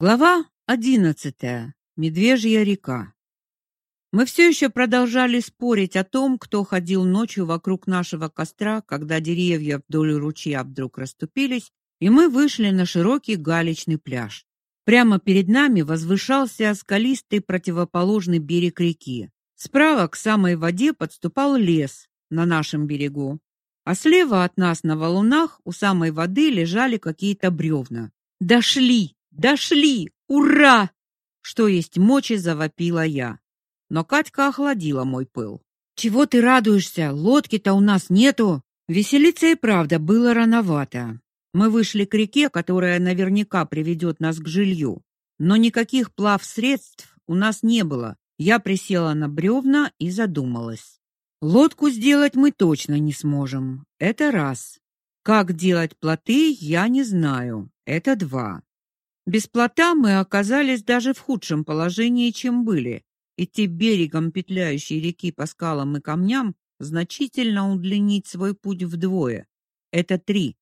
Глава одиннадцатая. Медвежья река. Мы все еще продолжали спорить о том, кто ходил ночью вокруг нашего костра, когда деревья вдоль ручья вдруг расступились, и мы вышли на широкий галечный пляж. Прямо перед нами возвышался скалистый противоположный берег реки. Справа к самой воде подступал лес на нашем берегу, а слева от нас на валунах у самой воды лежали какие-то бревна. Дошли Дошли! Ура! Что есть мочи, завопила я. Но Катька охладила мой пыл. Чего ты радуешься? Лодки-то у нас нету. Веселиться и правда было рановато. Мы вышли к реке, которая наверняка приведет нас к жилью, но никаких плавсредств у нас не было. Я присела на бревна и задумалась. Лодку сделать мы точно не сможем. Это раз. Как делать плоты, я не знаю. Это два. Без плота мы оказались даже в худшем положении, чем были. Идти берегом петляющей реки по скалам и камням значительно удлинить свой путь вдвое. Это три.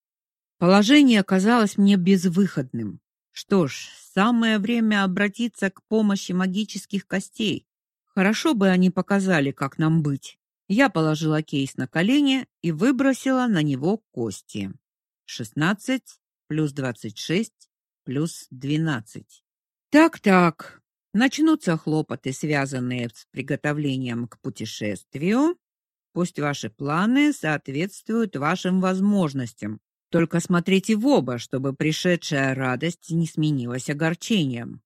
Положение оказалось мне безвыходным. Что ж, самое время обратиться к помощи магических костей. Хорошо бы они показали, как нам быть. Я положила кейс на колени и выбросила на него кости. Шестнадцать плюс двадцать шесть плюс двенадцать. Так-так. Начнутся хлопоты, связанные с приготовлением к путешествию. Пусть ваши планы соответствуют вашим возможностям. Только смотрите в оба, чтобы пришедшая радость не сменилась огорчением.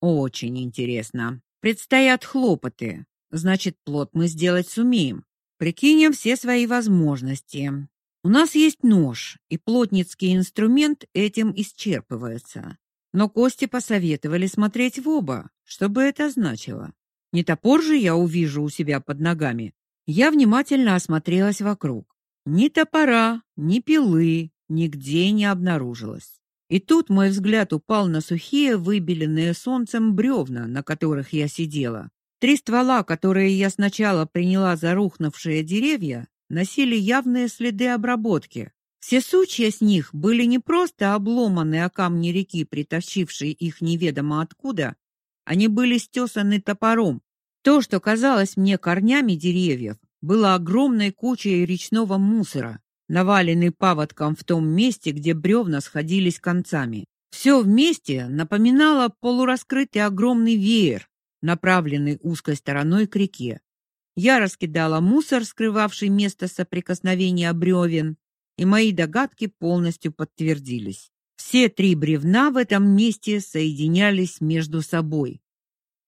Очень интересно. Предстоят хлопоты. Значит, плод мы сделать сумеем. Прикинем все свои возможности. У нас есть нож, и плотницкий инструмент этим исчерпывается. Но Кости посоветовали смотреть в оба, чтобы это значило. Не топор же я увижу у себя под ногами. Я внимательно осмотрелась вокруг. Ни топора, ни пилы нигде не обнаружилось. И тут мой взгляд упал на сухие, выбеленные солнцем бревна, на которых я сидела. Три ствола, которые я сначала приняла за рухнувшие деревья, носили явные следы обработки. Все сучья с них были не просто обломаны о камни реки, притащившие их неведомо откуда, они были стесаны топором. То, что казалось мне корнями деревьев, было огромной кучей речного мусора, наваленный паводком в том месте, где бревна сходились концами. Все вместе напоминало полураскрытый огромный веер, направленный узкой стороной к реке. Я раскидала мусор, скрывавший место соприкосновения бревен, и мои догадки полностью подтвердились. Все три бревна в этом месте соединялись между собой.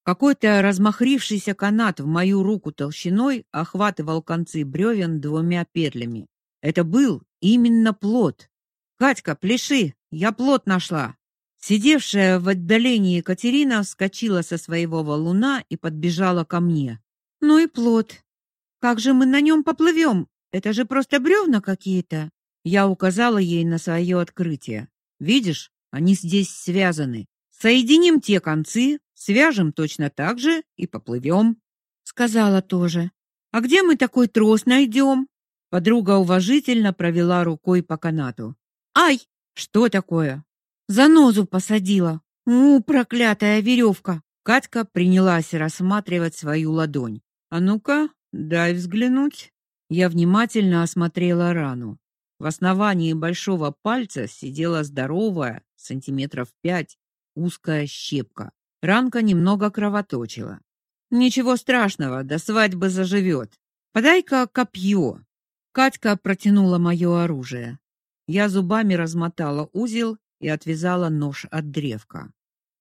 Какой-то размахрившийся канат в мою руку толщиной охватывал концы бревен двумя петлями. Это был именно плот. Катька, пляши, я плот нашла. Сидевшая в отдалении Екатерина вскочила со своего валуна и подбежала ко мне. Ну и плот. Как же мы на нем поплывем? Это же просто бревна какие-то. Я указала ей на свое открытие. Видишь, они здесь связаны. Соединим те концы, свяжем точно так же и поплывем. Сказала тоже. А где мы такой трос найдем? Подруга уважительно провела рукой по канату. Ай, что такое? Занозу посадила. У, проклятая веревка. Катька принялась рассматривать свою ладонь. А ну-ка, дай взглянуть. Я внимательно осмотрела рану. В основании большого пальца сидела здоровая, сантиметров пять, узкая щепка. Ранка немного кровоточила. Ничего страшного, до свадьбы заживет. Подай-ка копье. Катька протянула мое оружие. Я зубами размотала узел и отвязала нож от древка.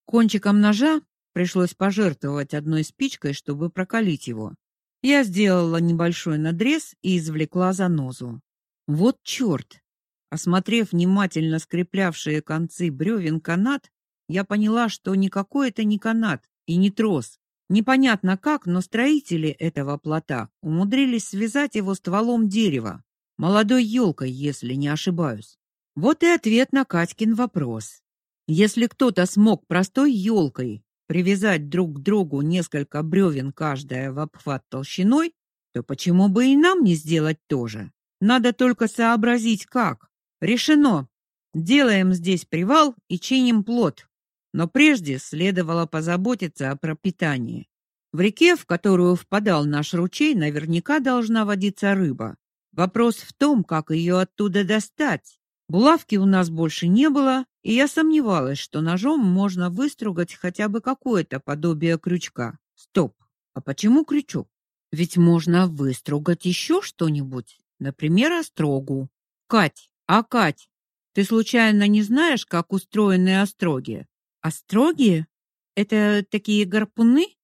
Кончиком ножа Пришлось пожертвовать одной спичкой, чтобы прокалить его. Я сделала небольшой надрез и извлекла занозу. Вот чёрт! Осмотрев внимательно скреплявшие концы бревен канат, я поняла, что никакой это не канат и не трос. Непонятно как, но строители этого плота умудрились связать его стволом дерева, молодой елкой, если не ошибаюсь. Вот и ответ на Катькин вопрос. Если кто-то смог простой елкой привязать друг к другу несколько бревен каждая в обхват толщиной, то почему бы и нам не сделать то же? Надо только сообразить как. Решено. Делаем здесь привал и чиним плот. но прежде следовало позаботиться о пропитании. В реке, в которую впадал наш ручей, наверняка должна водиться рыба. Вопрос в том, как ее оттуда достать. Булавки у нас больше не было, и я сомневалась, что ножом можно выстругать хотя бы какое-то подобие крючка. Стоп. А почему крючок? Ведь можно выстругать еще что-нибудь, например, острогу. Кать, а Кать, ты случайно не знаешь, как устроены остроги? Остроги? Это такие гарпуны?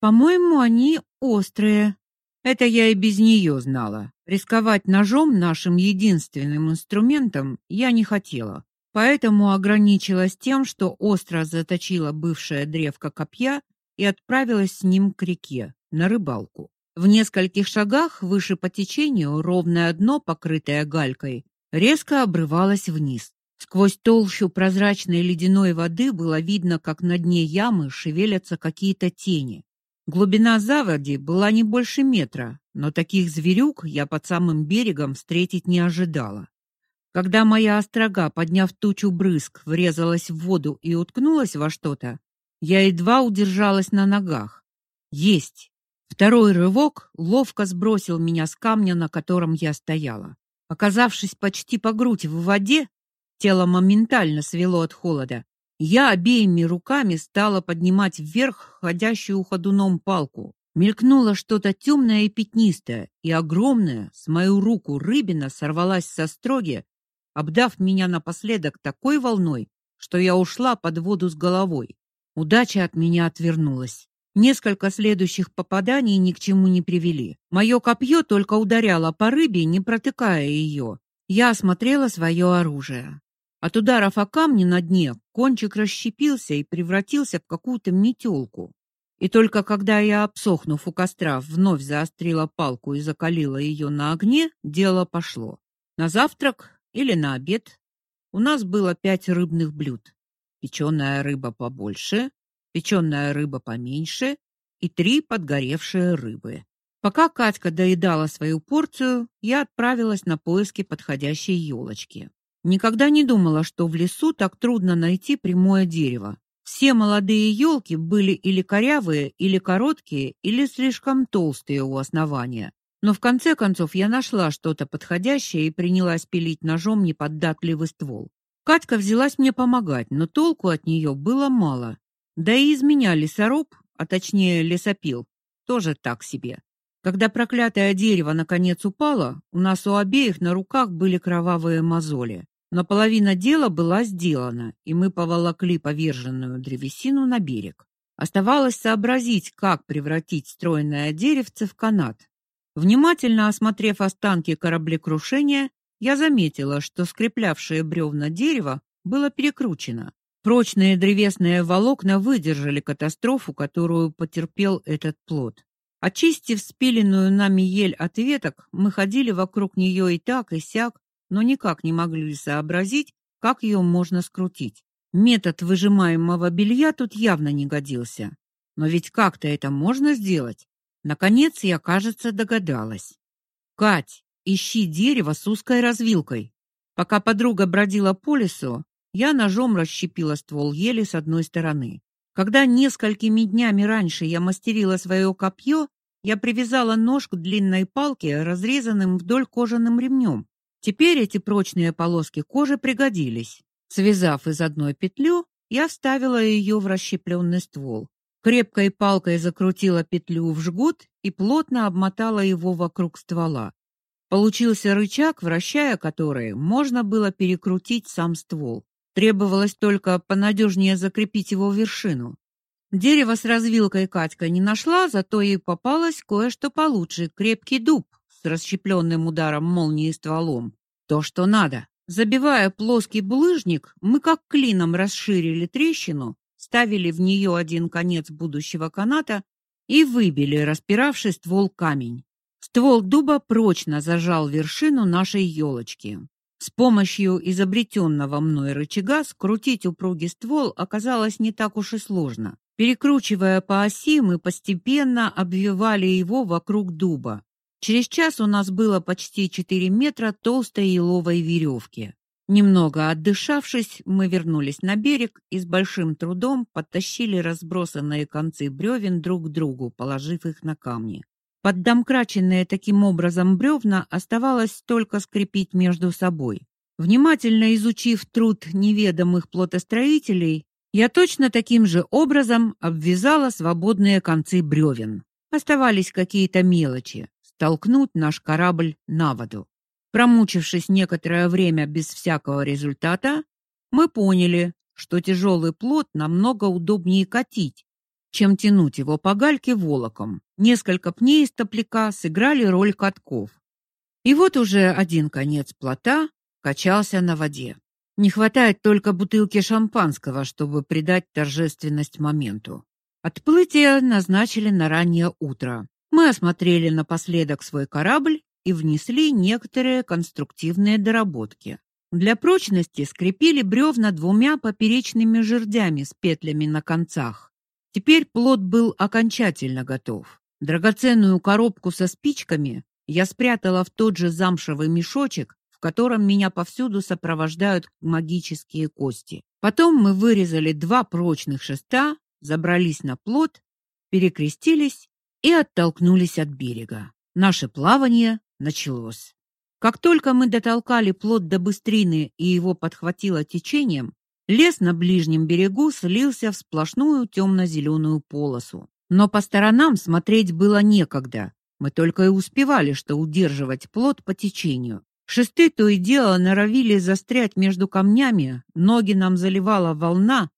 По-моему, они острые. Это я и без нее знала. Рисковать ножом, нашим единственным инструментом, я не хотела. Поэтому ограничилась тем, что остро заточила бывшее древко копья и отправилась с ним к реке на рыбалку. В нескольких шагах выше по течению ровное дно, покрытое галькой, резко обрывалось вниз. Сквозь толщу прозрачной ледяной воды было видно, как на дне ямы шевелятся какие-то тени. Глубина заводи была не больше метра, но таких зверюк я под самым берегом встретить не ожидала. Когда моя острога, подняв тучу брызг, врезалась в воду и уткнулась во что-то, я едва удержалась на ногах. Есть. Второй рывок ловко сбросил меня с камня, на котором я стояла. Оказавшись почти по грудь в воде, тело моментально свело от холода. Я обеими руками стала поднимать вверх ходящую ходуном палку. Мелькнуло что-то темное и пятнистое, и огромное с мою руку рыбина сорвалась со строги, обдав меня напоследок такой волной, что я ушла под воду с головой. Удача от меня отвернулась. Несколько следующих попаданий ни к чему не привели. Мое копье только ударяло по рыбе, не протыкая ее. Я осмотрела свое оружие. От ударов о камни на дне кончик расщепился и превратился в какую-то метелку. И только когда я, обсохнув у костра, вновь заострила палку и закалила ее на огне, дело пошло. На завтрак или на обед у нас было пять рыбных блюд. Печеная рыба побольше, печеная рыба поменьше и три подгоревшие рыбы. Пока Катька доедала свою порцию, я отправилась на поиски подходящей елочки. Никогда не думала, что в лесу так трудно найти прямое дерево. Все молодые елки были или корявые, или короткие, или слишком толстые у основания. Но в конце концов я нашла что-то подходящее и принялась пилить ножом неподатливый ствол. Катька взялась мне помогать, но толку от нее было мало. Да и из меня лесоруб, а точнее лесопил, тоже так себе. Когда проклятое дерево наконец упало, у нас у обеих на руках были кровавые мозоли. Но половина дела была сделана, и мы поволокли поверженную древесину на берег. Оставалось сообразить, как превратить стройное деревце в канат. Внимательно осмотрев останки кораблекрушения, я заметила, что скреплявшее бревна дерево было перекручено. Прочные древесные волокна выдержали катастрофу, которую потерпел этот плод. Очистив спиленную нами ель от веток, мы ходили вокруг нее и так, и сяк, но никак не могли сообразить, как ее можно скрутить. Метод выжимаемого белья тут явно не годился. Но ведь как-то это можно сделать. Наконец я, кажется, догадалась. Кать, ищи дерево с узкой развилкой. Пока подруга бродила по лесу, я ножом расщепила ствол ели с одной стороны. Когда несколькими днями раньше я мастерила свое копье, я привязала нож к длинной палке, разрезанным вдоль кожаным ремнем. Теперь эти прочные полоски кожи пригодились. Связав из одной петлю, я вставила ее в расщепленный ствол. Крепкой палкой закрутила петлю в жгут и плотно обмотала его вокруг ствола. Получился рычаг, вращая который можно было перекрутить сам ствол. Требовалось только понадежнее закрепить его вершину. Дерево с развилкой Катька не нашла, зато ей попалось кое-что получше крепкий дуб, расщепленным ударом молнии стволом. То, что надо. Забивая плоский булыжник, мы как клином расширили трещину, ставили в нее один конец будущего каната и выбили распиравший ствол камень. Ствол дуба прочно зажал вершину нашей елочки. С помощью изобретенного мной рычага скрутить упругий ствол оказалось не так уж и сложно. Перекручивая по оси, мы постепенно обвивали его вокруг дуба. Через час у нас было почти 4 метра толстой еловой веревки. Немного отдышавшись, мы вернулись на берег и с большим трудом подтащили разбросанные концы бревен друг к другу, положив их на камни. Поддомкраченные таким образом бревна оставалось только скрепить между собой. Внимательно изучив труд неведомых плотостроителей, я точно таким же образом обвязала свободные концы бревен. Оставались какие-то мелочи. Столкнуть наш корабль на воду. Промучившись некоторое время без всякого результата, мы поняли, что тяжелый плот намного удобнее катить, чем тянуть его по гальке волоком. Несколько пней из топляка сыграли роль катков. И вот уже один конец плота качался на воде. Не хватает только бутылки шампанского, чтобы придать торжественность моменту. Отплытие назначили на раннее утро. Мы осмотрели напоследок свой корабль и внесли некоторые конструктивные доработки. Для прочности скрепили бревна двумя поперечными жердями с петлями на концах. Теперь плот был окончательно готов. Драгоценную коробку со спичками я спрятала в тот же замшевый мешочек, в котором меня повсюду сопровождают магические кости. Потом мы вырезали два прочных шеста, забрались на плот, перекрестились и оттолкнулись от берега. Наше плавание началось. Как только мы дотолкали плот до быстрины и его подхватило течением, лес на ближнем берегу слился в сплошную темно зеленую полосу. Но по сторонам смотреть было некогда. Мы только и успевали что удерживать плот по течению. Шесты то и дело норовили застрять между камнями, ноги нам заливала волна,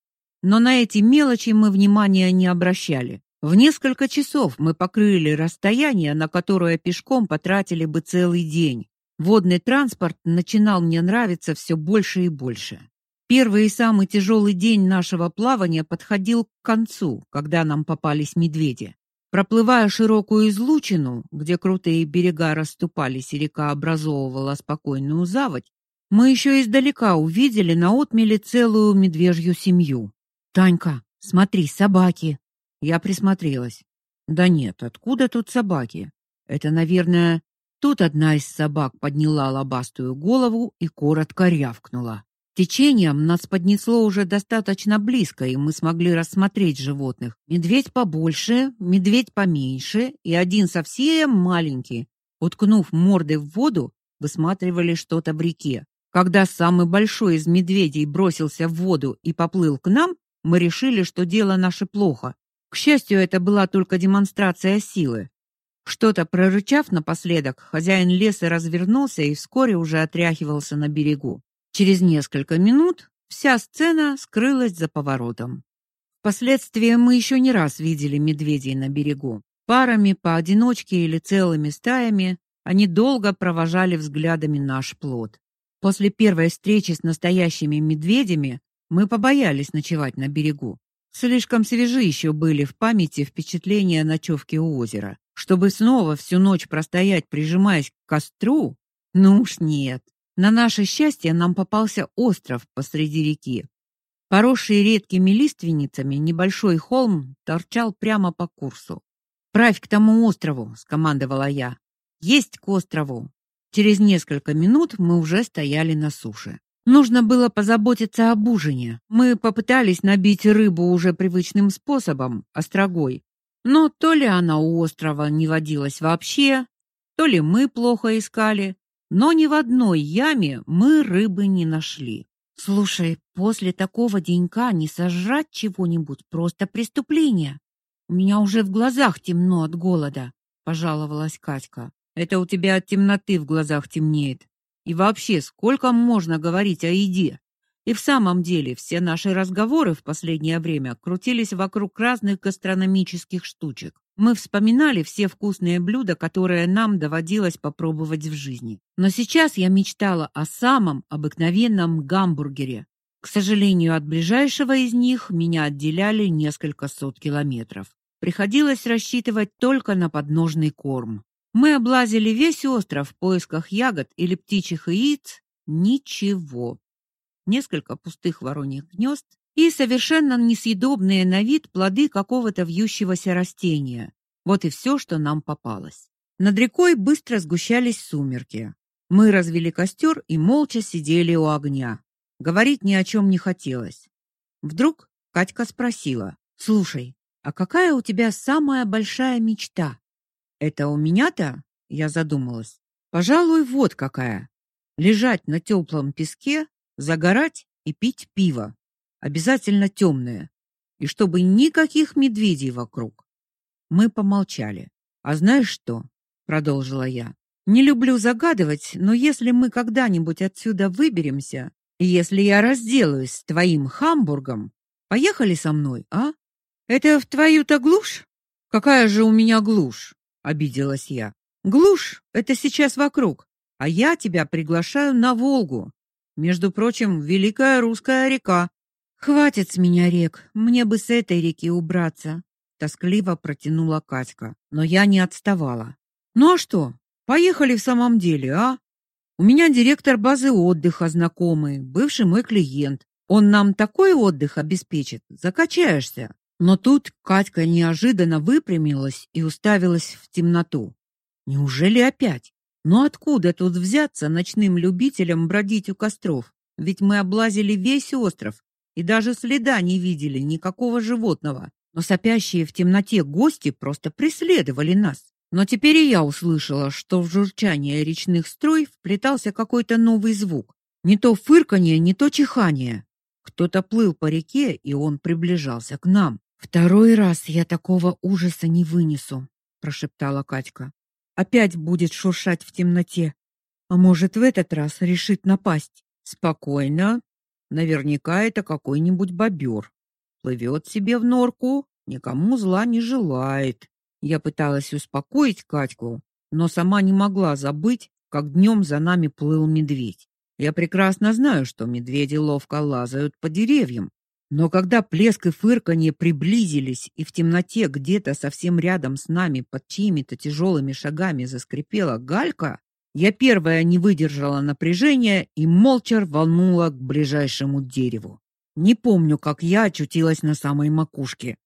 но на эти мелочи мы внимания не обращали. В несколько часов мы покрыли расстояние, на которое пешком потратили бы целый день. Водный транспорт начинал мне нравиться все больше и больше. Первый и самый тяжелый день нашего плавания подходил к концу, когда нам попались медведи. Проплывая широкую излучину, где крутые берега расступались и река образовывала спокойную заводь, мы еще издалека увидели на отмеле целую медвежью семью. Танька, смотри, собаки, я присмотрелась. Да нет, откуда тут собаки? Это, наверное, тут одна из собак подняла лобастую голову и коротко рявкнула. Течением нас поднесло уже достаточно близко, и мы смогли рассмотреть животных. Медведь побольше, медведь поменьше и один совсем маленький. Уткнув мордой в воду, высматривали что-то в реке. Когда самый большой из медведей бросился в воду и поплыл к нам, мы решили, что дело наше плохо, к счастью, это была только демонстрация силы. Что-то прорычав напоследок, хозяин леса развернулся и вскоре уже отряхивался на берегу. Через несколько минут вся сцена скрылась за поворотом. Впоследствии мы еще не раз видели медведей на берегу. Парами, поодиночке или целыми стаями они долго провожали взглядами наш плот. После первой встречи с настоящими медведями мы побоялись ночевать на берегу. Слишком свежи еще были в памяти впечатления ночевки у озера. Чтобы снова всю ночь простоять, прижимаясь к костру? Ну уж нет. На наше счастье нам попался остров посреди реки. Поросший редкими лиственницами небольшой холм торчал прямо по курсу. "Правь к тому острову", скомандовала я. "Есть к острову". Через несколько минут мы уже стояли на суше. Нужно было позаботиться об ужине. Мы попытались набить рыбу уже привычным способом, острогой. Но то ли она у острова не водилась вообще, то ли мы плохо искали, но ни в одной яме мы рыбы не нашли. Слушай, после такого денька не сожрать чего-нибудь просто преступление. У меня уже в глазах темно от голода, пожаловалась Катька. Это у тебя от темноты в глазах темнеет. И вообще, сколько можно говорить о еде? И в самом деле, все наши разговоры в последнее время крутились вокруг разных гастрономических штучек. Мы вспоминали все вкусные блюда, которые нам доводилось попробовать в жизни. Но сейчас я мечтала о самом обыкновенном гамбургере. К сожалению, от ближайшего из них меня отделяли несколько сот километров. Приходилось рассчитывать только на подножный корм. Мы облазили весь остров в поисках ягод или птичьих яиц. Ничего. Несколько пустых вороньих гнезд и совершенно несъедобные на вид плоды какого-то вьющегося растения. Вот и все, что нам попалось. Над рекой быстро сгущались сумерки. Мы развели костер и молча сидели у огня. Говорить ни о чем не хотелось. Вдруг Катька спросила: "Слушай, а какая у тебя самая большая мечта?" "Это у меня-то?" Я задумалась. "Пожалуй, вот какая. Лежать на теплом песке, загорать и пить пиво. Обязательно темное. И чтобы никаких медведей вокруг". Мы помолчали. "А знаешь что?" продолжила я. "Не люблю загадывать, но если мы когда-нибудь отсюда выберемся, если я разделаюсь с твоим Хамбургом, поехали со мной, а? Это в твою-то глушь? Какая же у меня глушь? Обиделась я. Глушь это сейчас вокруг, а я тебя приглашаю на Волгу. Между прочим, великая русская река. Хватит с меня рек, мне бы с этой реки убраться, тоскливо протянула Катька, но я не отставала. Ну а что? Поехали в самом деле, а? У меня директор базы отдыха знакомый, бывший мой клиент. Он нам такой отдых обеспечит, закачаешься. Но тут Катька неожиданно выпрямилась и уставилась в темноту. Неужели опять? Но откуда тут взяться ночным любителям бродить у костров? Ведь мы облазили весь остров и даже следа не видели никакого животного. Но сопящие в темноте гости просто преследовали нас. Но теперь и я услышала, что в журчание речных струй вплетался какой-то новый звук. Не то фырканье, не то чихание. Кто-то плыл по реке, и он приближался к нам. Второй раз я такого ужаса не вынесу, прошептала Катька. Опять будет шуршать в темноте. А может, в этот раз решит напасть? Спокойно. Наверняка это какой-нибудь бобер. Плывет себе в норку, никому зла не желает. Я пыталась успокоить Катьку, но сама не могла забыть, как днем за нами плыл медведь. Я прекрасно знаю, что медведи ловко лазают по деревьям, но когда плеск и фырканье приблизились, и в темноте где-то совсем рядом с нами под чьими-то тяжелыми шагами заскрипела галька, я первая не выдержала напряжения и молча рванула к ближайшему дереву. Не помню, как я очутилась на самой макушке.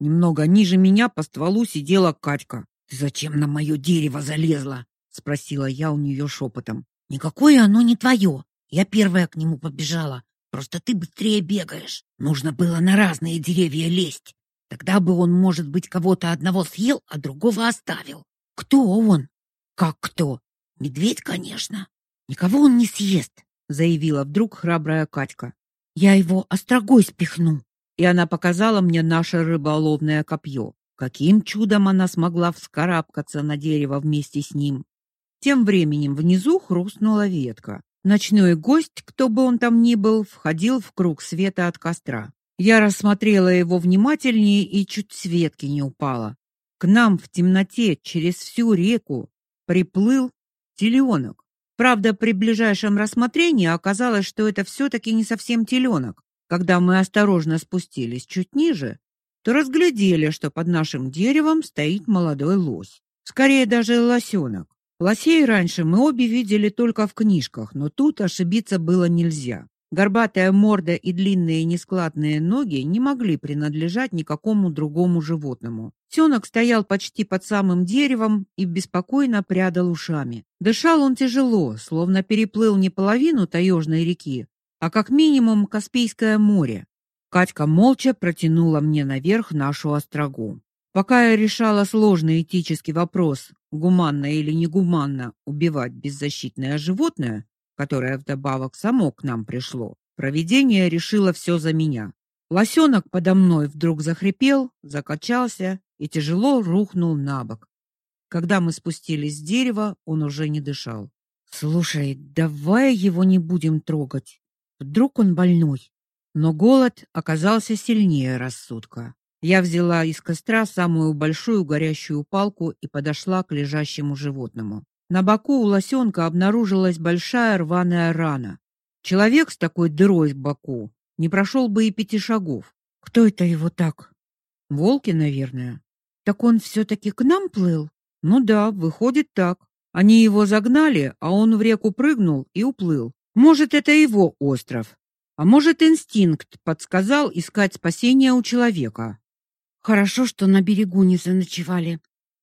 Немного ниже меня по стволу сидела Катька. "Ты зачем на мое дерево залезла?" спросила я у нее шепотом. "Никакое оно не твое. Я первая к нему побежала. Просто ты быстрее бегаешь. Нужно было на разные деревья лезть. Тогда бы он, может быть, кого-то одного съел, а другого оставил. Кто он? Как кто? Медведь, конечно. Никого он не съест, заявила вдруг храбрая Катька. Я его острогой спихну и она показала мне наше рыболовное копье. Каким чудом она смогла вскарабкаться на дерево вместе с ним? Тем временем внизу хрустнула ветка. Ночной гость, кто бы он там ни был, входил в круг света от костра. Я рассмотрела его внимательнее и чуть с ветки не упала. К нам в темноте через всю реку приплыл теленок. Правда, при ближайшем рассмотрении оказалось, что это все таки не совсем теленок. Когда мы осторожно спустились чуть ниже, то разглядели, что под нашим деревом стоит молодой лось. Скорее даже лосенок. Лосей раньше мы обе видели только в книжках, но тут ошибиться было нельзя. Горбатая морда и длинные нескладные ноги не могли принадлежать никакому другому животному. Сёнок стоял почти под самым деревом и беспокойно прядал ушами. Дышал он тяжело, словно переплыл не половину таежной реки, а как минимум Каспийское море. Катька молча протянула мне наверх нашу острогу. Пока я решала сложный этический вопрос, гуманно или негуманно убивать беззащитное животное, которое вдобавок само к нам пришло, провидение решило все за меня. Лосенок подо мной вдруг захрипел, закачался и тяжело рухнул на бок. Когда мы спустились с дерева, он уже не дышал. Слушай, давай его не будем трогать, Вдруг он больной. Но голод оказался сильнее рассудка. Я взяла из костра самую большую горящую палку и подошла к лежащему животному. На боку у лосенка обнаружилась большая рваная рана. Человек с такой дырой в боку не прошел бы и пяти шагов. Кто это его так? Волки, наверное. Так он все таки к нам плыл? Ну да, выходит так. Они его загнали, а он в реку прыгнул и уплыл. Может, это его остров, а может, инстинкт подсказал искать спасения у человека. Хорошо, что на берегу не заночевали.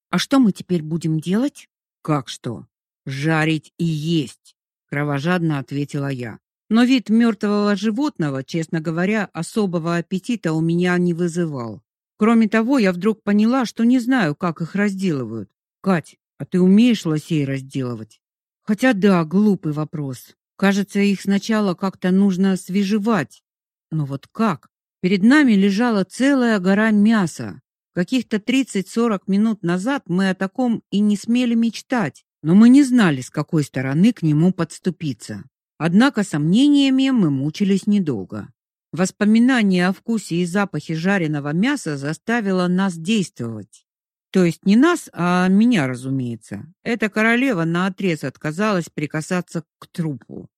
А что мы теперь будем делать? Как что? жарить и есть, кровожадно ответила я. Но вид мертвого животного, честно говоря, особого аппетита у меня не вызывал. Кроме того, я вдруг поняла, что не знаю, как их разделывают. Кать, а ты умеешь лосей разделывать? Хотя да, глупый вопрос. Кажется, их сначала как-то нужно свежевать. Но вот как? Перед нами лежала целая гора мяса. Каких-то 30-40 минут назад мы о таком и не смели мечтать, но мы не знали, с какой стороны к нему подступиться. Однако сомнениями мы мучились недолго. Воспоминание о вкусе и запахе жареного мяса заставило нас действовать. То есть не нас, а меня, разумеется. Эта королева наотрез отказалась прикасаться к трупу.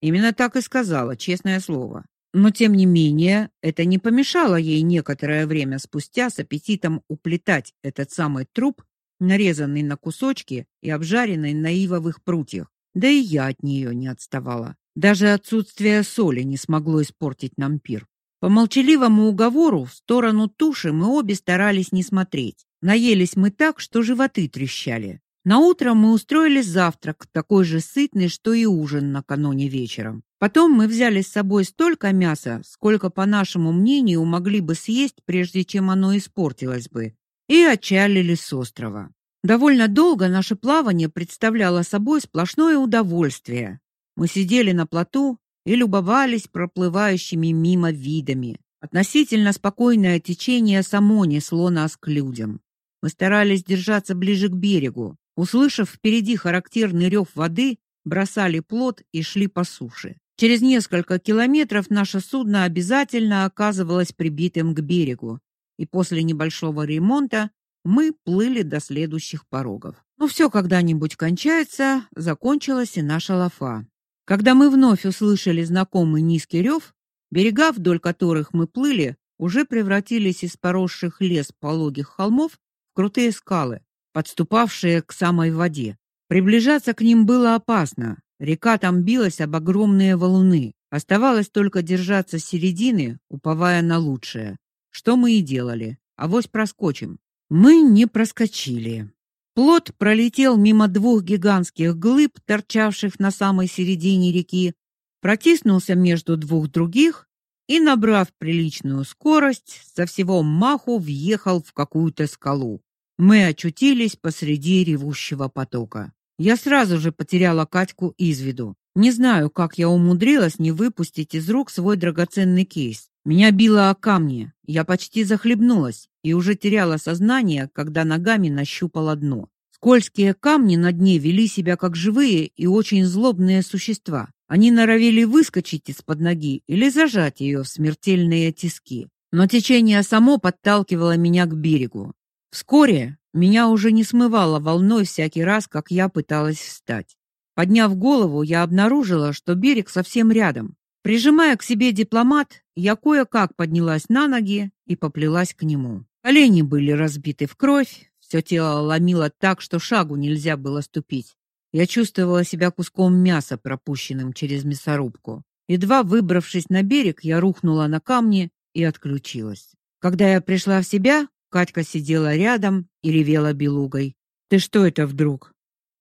Именно так и сказала, честное слово. Но тем не менее, это не помешало ей некоторое время спустя с аппетитом уплетать этот самый труп, нарезанный на кусочки и обжаренный на ивовых прутьях. Да и я от нее не отставала. Даже отсутствие соли не смогло испортить нам пир. По молчаливому уговору в сторону туши мы обе старались не смотреть. Наелись мы так, что животы трещали. На утро мы устроили завтрак, такой же сытный, что и ужин накануне вечером. Потом мы взяли с собой столько мяса, сколько, по нашему мнению, могли бы съесть, прежде чем оно испортилось бы, и отчалили с острова. Довольно долго наше плавание представляло собой сплошное удовольствие. Мы сидели на плоту и любовались проплывающими мимо видами. Относительно спокойное течение само несло нас к людям. Мы старались держаться ближе к берегу. Услышав впереди характерный рев воды, бросали плот и шли по суше. Через несколько километров наше судно обязательно оказывалось прибитым к берегу, и после небольшого ремонта мы плыли до следующих порогов. Но все когда-нибудь кончается, закончилась и наша лафа. Когда мы вновь услышали знакомый низкий рев, берега, вдоль которых мы плыли, уже превратились из поросших лес пологих холмов в крутые скалы, подступавшие к самой воде. Приближаться к ним было опасно. Река там билась об огромные валуны. Оставалось только держаться середины, уповая на лучшее. Что мы и делали. Авось проскочим. Мы не проскочили. Плот пролетел мимо двух гигантских глыб, торчавших на самой середине реки, протиснулся между двух других и, набрав приличную скорость, со всего маху въехал в какую-то скалу. Мы очутились посреди ревущего потока. Я сразу же потеряла Катьку из виду. Не знаю, как я умудрилась не выпустить из рук свой драгоценный кейс. Меня било о камни, я почти захлебнулась и уже теряла сознание, когда ногами нащупала дно. Скользкие камни на дне вели себя как живые и очень злобные существа. Они норовили выскочить из-под ноги или зажать ее в смертельные тиски. Но течение само подталкивало меня к берегу. Вскоре меня уже не смывало волной всякий раз, как я пыталась встать. Подняв голову, я обнаружила, что берег совсем рядом. Прижимая к себе дипломат, я кое-как поднялась на ноги и поплелась к нему. Колени были разбиты в кровь, все тело ломило так, что шагу нельзя было ступить. Я чувствовала себя куском мяса, пропущенным через мясорубку. Едва выбравшись на берег, я рухнула на камни и отключилась. Когда я пришла в себя, Катька сидела рядом и ревела белугой. «Ты что это вдруг?»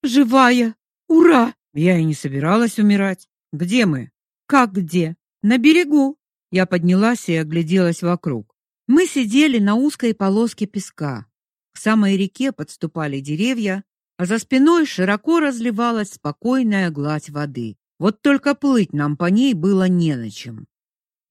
«Живая! Ура!» Я и не собиралась умирать. «Где мы?» Как где? На берегу. Я поднялась и огляделась вокруг. Мы сидели на узкой полоске песка. К самой реке подступали деревья, а за спиной широко разливалась спокойная гладь воды. Вот только плыть нам по ней было не на чем.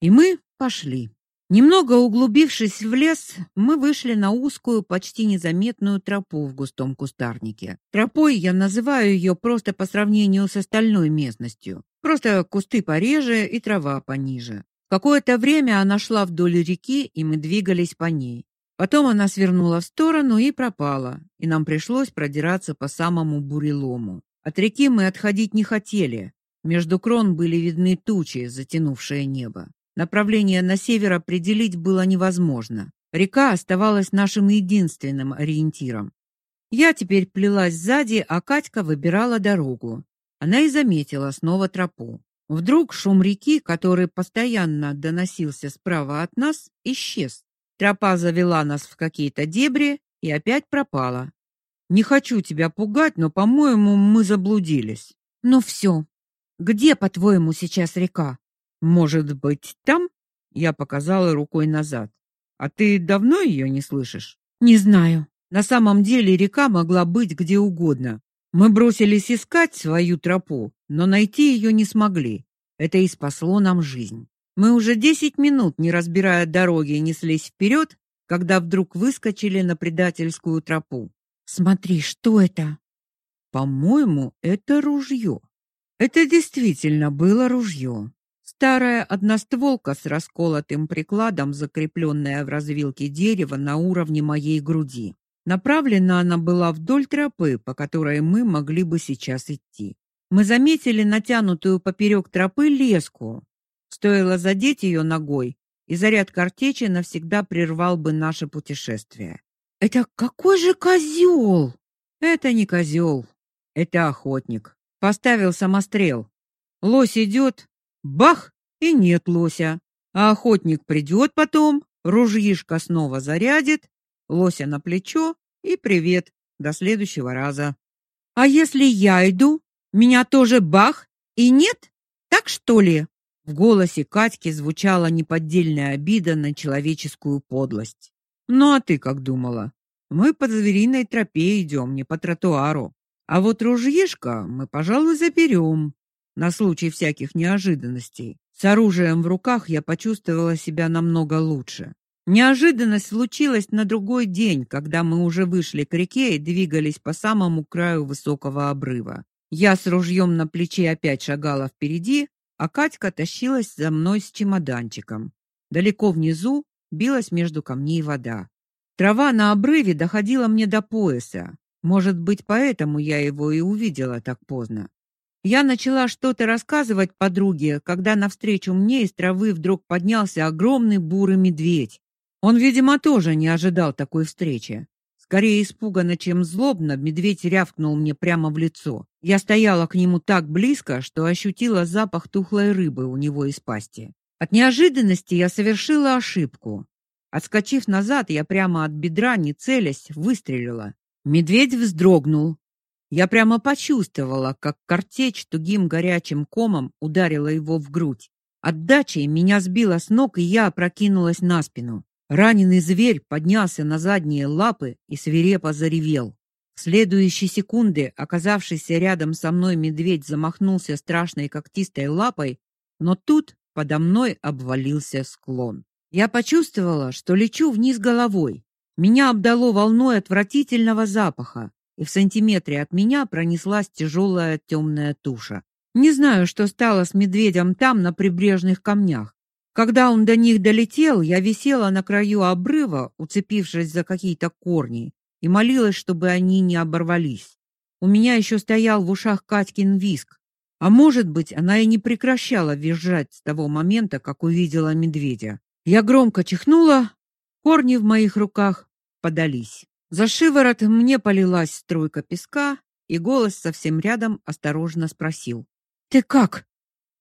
И мы пошли. Немного углубившись в лес, мы вышли на узкую, почти незаметную тропу в густом кустарнике. Тропой я называю ее просто по сравнению с остальной местностью. Просто кусты пореже и трава пониже. Какое-то время она шла вдоль реки, и мы двигались по ней. Потом она свернула в сторону и пропала, и нам пришлось продираться по самому бурелому. От реки мы отходить не хотели. Между крон были видны тучи, затянувшие небо. Направление на север определить было невозможно. Река оставалась нашим единственным ориентиром. Я теперь плелась сзади, а Катька выбирала дорогу. Она и заметила снова тропу. Вдруг шум реки, который постоянно доносился справа от нас, исчез. Тропа завела нас в какие-то дебри и опять пропала. Не хочу тебя пугать, но, по-моему, мы заблудились. Ну все. Где, по-твоему, сейчас река? Может быть, там? Я показала рукой назад. А ты давно ее не слышишь? Не знаю. На самом деле река могла быть где угодно. Мы бросились искать свою тропу, но найти ее не смогли. Это и спасло нам жизнь. Мы уже десять минут, не разбирая дороги, неслись вперед, когда вдруг выскочили на предательскую тропу. Смотри, что это? По-моему, это ружье. Это действительно было ружье. Старая одностволка с расколотым прикладом, закрепленная в развилке дерева на уровне моей груди. Направлена она была вдоль тропы, по которой мы могли бы сейчас идти. Мы заметили натянутую поперек тропы леску. Стоило задеть ее ногой, и заряд картечи навсегда прервал бы наше путешествие. Это какой же козел? Это не козел, это охотник. Поставил самострел. Лось идет, бах, и нет лося. А охотник придет потом, ружьишко снова зарядит, лося на плечо и привет, до следующего раза. А если я иду, меня тоже бах и нет? Так что ли? В голосе Катьки звучала неподдельная обида на человеческую подлость. Ну а ты как думала? Мы по звериной тропе идем, не по тротуару. А вот ружьишко мы, пожалуй, заберем на случай всяких неожиданностей. С оружием в руках я почувствовала себя намного лучше. Неожиданность случилась на другой день, когда мы уже вышли к реке и двигались по самому краю высокого обрыва. Я с ружьем на плече опять шагала впереди, а Катька тащилась за мной с чемоданчиком. Далеко внизу билась между камней вода. Трава на обрыве доходила мне до пояса. Может быть, поэтому я его и увидела так поздно. Я начала что-то рассказывать подруге, когда навстречу мне из травы вдруг поднялся огромный бурый медведь. Он, видимо, тоже не ожидал такой встречи. Скорее испуганно, чем злобно, медведь рявкнул мне прямо в лицо. Я стояла к нему так близко, что ощутила запах тухлой рыбы у него из пасти. От неожиданности я совершила ошибку. Отскочив назад, я прямо от бедра, не целясь, выстрелила. Медведь вздрогнул. Я прямо почувствовала, как картечь тугим горячим комом ударила его в грудь. Отдачей меня сбила с ног, и я опрокинулась на спину. Раненый зверь поднялся на задние лапы и свирепо заревел. В следующие секунды оказавшийся рядом со мной медведь замахнулся страшной когтистой лапой, но тут подо мной обвалился склон. Я почувствовала, что лечу вниз головой. Меня обдало волной отвратительного запаха, и в сантиметре от меня пронеслась тяжелая темная туша. Не знаю, что стало с медведем там на прибрежных камнях. Когда он до них долетел, я висела на краю обрыва, уцепившись за какие-то корни, и молилась, чтобы они не оборвались. У меня еще стоял в ушах Катькин виск, а может быть, она и не прекращала визжать с того момента, как увидела медведя. Я громко чихнула, корни в моих руках подались. За шиворот мне полилась струйка песка, и голос совсем рядом осторожно спросил: "Ты как?"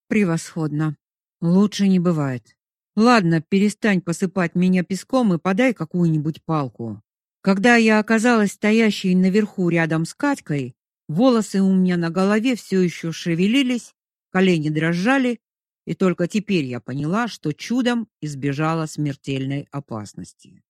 "Превосходно. Лучше не бывает. Ладно, перестань посыпать меня песком и подай какую-нибудь палку. Когда я оказалась стоящей наверху рядом с Катькой, волосы у меня на голове все еще шевелились, колени дрожали, и только теперь я поняла, что чудом избежала смертельной опасности.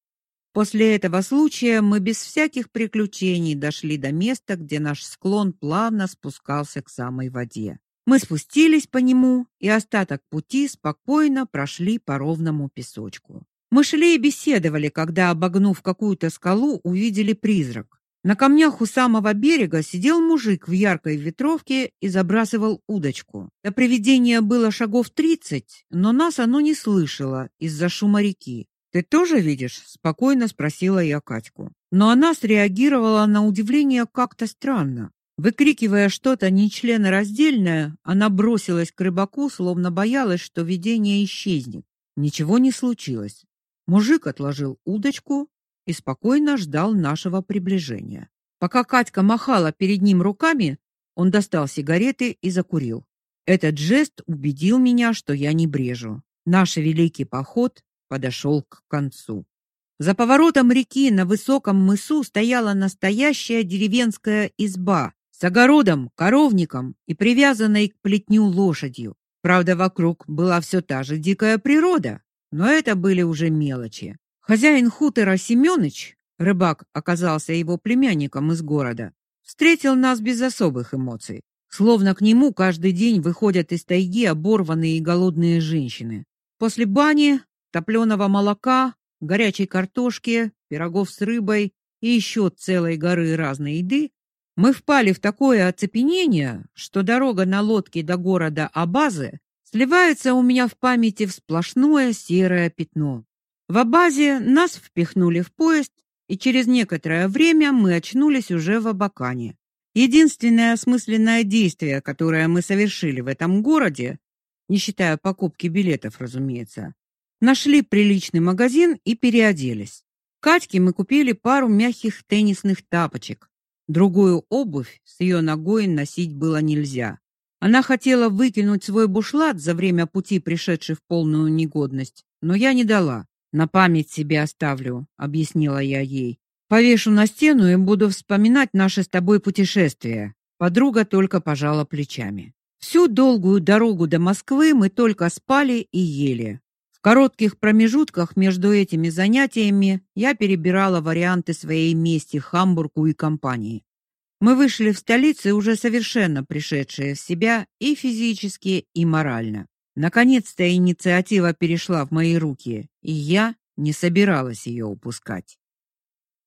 После этого случая мы без всяких приключений дошли до места, где наш склон плавно спускался к самой воде. Мы спустились по нему и остаток пути спокойно прошли по ровному песочку. Мы шли и беседовали, когда, обогнув какую-то скалу, увидели призрак. На камнях у самого берега сидел мужик в яркой ветровке и забрасывал удочку. До привидения было шагов тридцать, но нас оно не слышало из-за шума реки. Ты тоже видишь? спокойно спросила я Катьку. Но она среагировала на удивление как-то странно. Выкрикивая что-то нечленораздельное, она бросилась к рыбаку, словно боялась, что видение исчезнет. Ничего не случилось. Мужик отложил удочку и спокойно ждал нашего приближения. Пока Катька махала перед ним руками, он достал сигареты и закурил. Этот жест убедил меня, что я не брежу. Наш великий поход подошел к концу. За поворотом реки на высоком мысу стояла настоящая деревенская изба с огородом, коровником и привязанной к плетню лошадью. Правда, вокруг была все та же дикая природа, но это были уже мелочи. Хозяин хутора Семёныч, рыбак оказался его племянником из города, встретил нас без особых эмоций. Словно к нему каждый день выходят из тайги оборванные и голодные женщины. После бани, топленого молока, горячей картошки, пирогов с рыбой и еще целой горы разной еды, мы впали в такое оцепенение, что дорога на лодке до города Абазы сливается у меня в памяти в сплошное серое пятно. В Абазе нас впихнули в поезд, и через некоторое время мы очнулись уже в Абакане. Единственное осмысленное действие, которое мы совершили в этом городе, не считая покупки билетов, разумеется, нашли приличный магазин и переоделись. Катьке мы купили пару мягких теннисных тапочек. Другую обувь с ее ногой носить было нельзя. Она хотела выкинуть свой бушлат за время пути, пришедший в полную негодность, но я не дала. На память себе оставлю, объяснила я ей. Повешу на стену и буду вспоминать наше с тобой путешествие. Подруга только пожала плечами. Всю долгую дорогу до Москвы мы только спали и ели. В коротких промежутках между этими занятиями я перебирала варианты своей мести Хамбургу и компании. Мы вышли в столицу уже совершенно пришедшие в себя и физически, и морально. Наконец-то инициатива перешла в мои руки, и я не собиралась ее упускать.